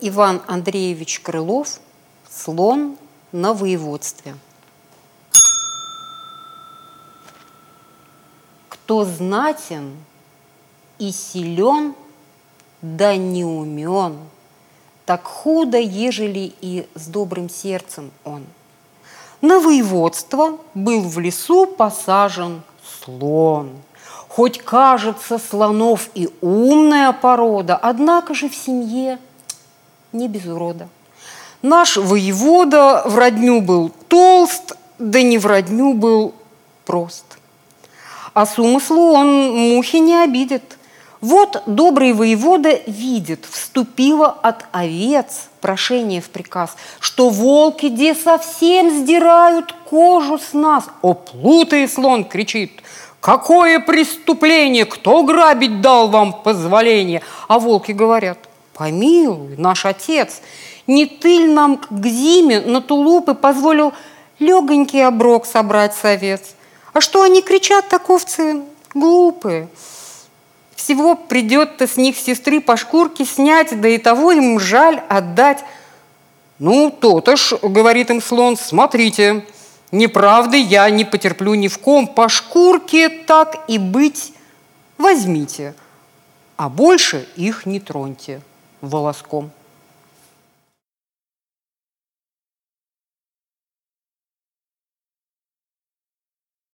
Иван Андреевич Крылов «Слон на воеводстве». Кто знатен и силен, да не умен, так худо, ежели и с добрым сердцем он. На воеводство был в лесу посажен слон. Хоть кажется слонов и умная порода, однако же в семье не без урода. Наш воевода в родню был толст, да не в родню был прост. А с умыслу он мухи не обидит. Вот добрый воевода видит, вступило от овец прошение в приказ, что волки где совсем сдирают кожу с нас. О, плутый слон кричит, какое преступление, кто грабить дал вам позволение? А волки говорят, помилуй, наш отец, не тыль нам к зиме на тулупы позволил легонький оброк собрать совет. А что они кричат, таковцы глупые? Всего придет-то с них сестры по шкурке снять, да и того им жаль отдать. Ну, то-то ж, говорит им слон, смотрите, неправды я не потерплю ни в ком, по шкурке так и быть возьмите, а больше их не троньте волоском.